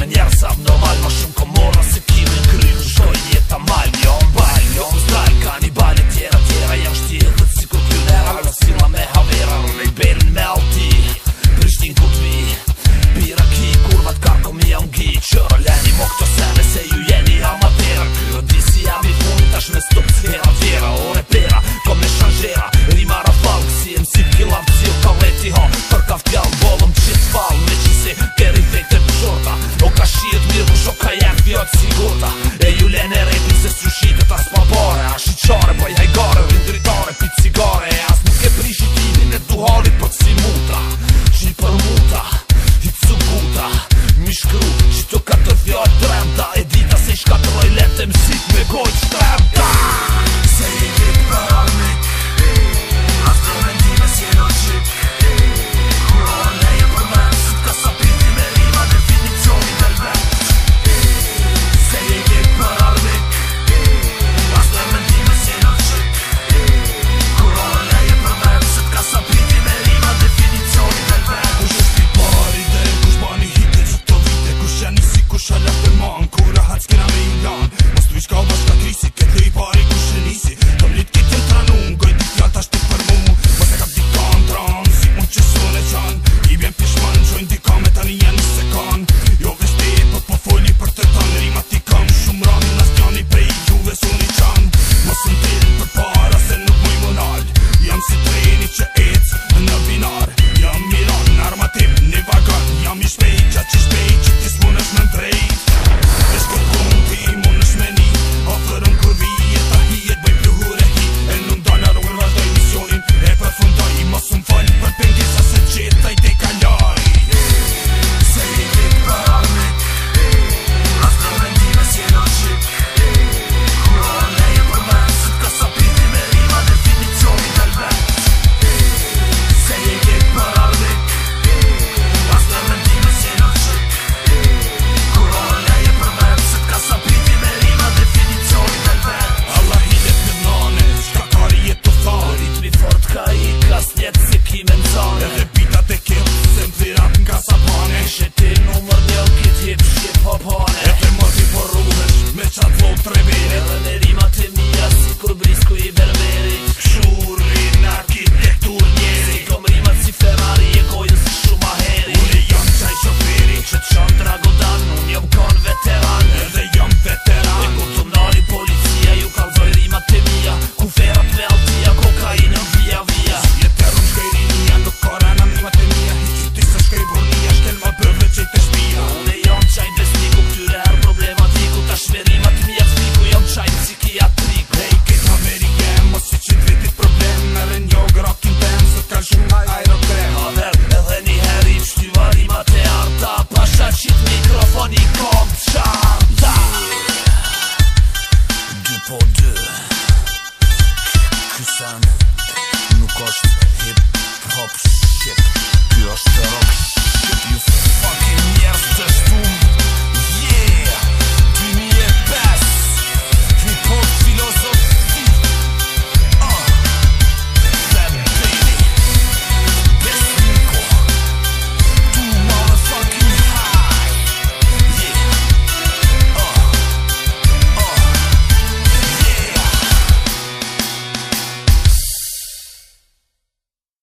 Zmieniam sam normalnością që sanë Nuk është hip hop shit Ty është rock shit You fuck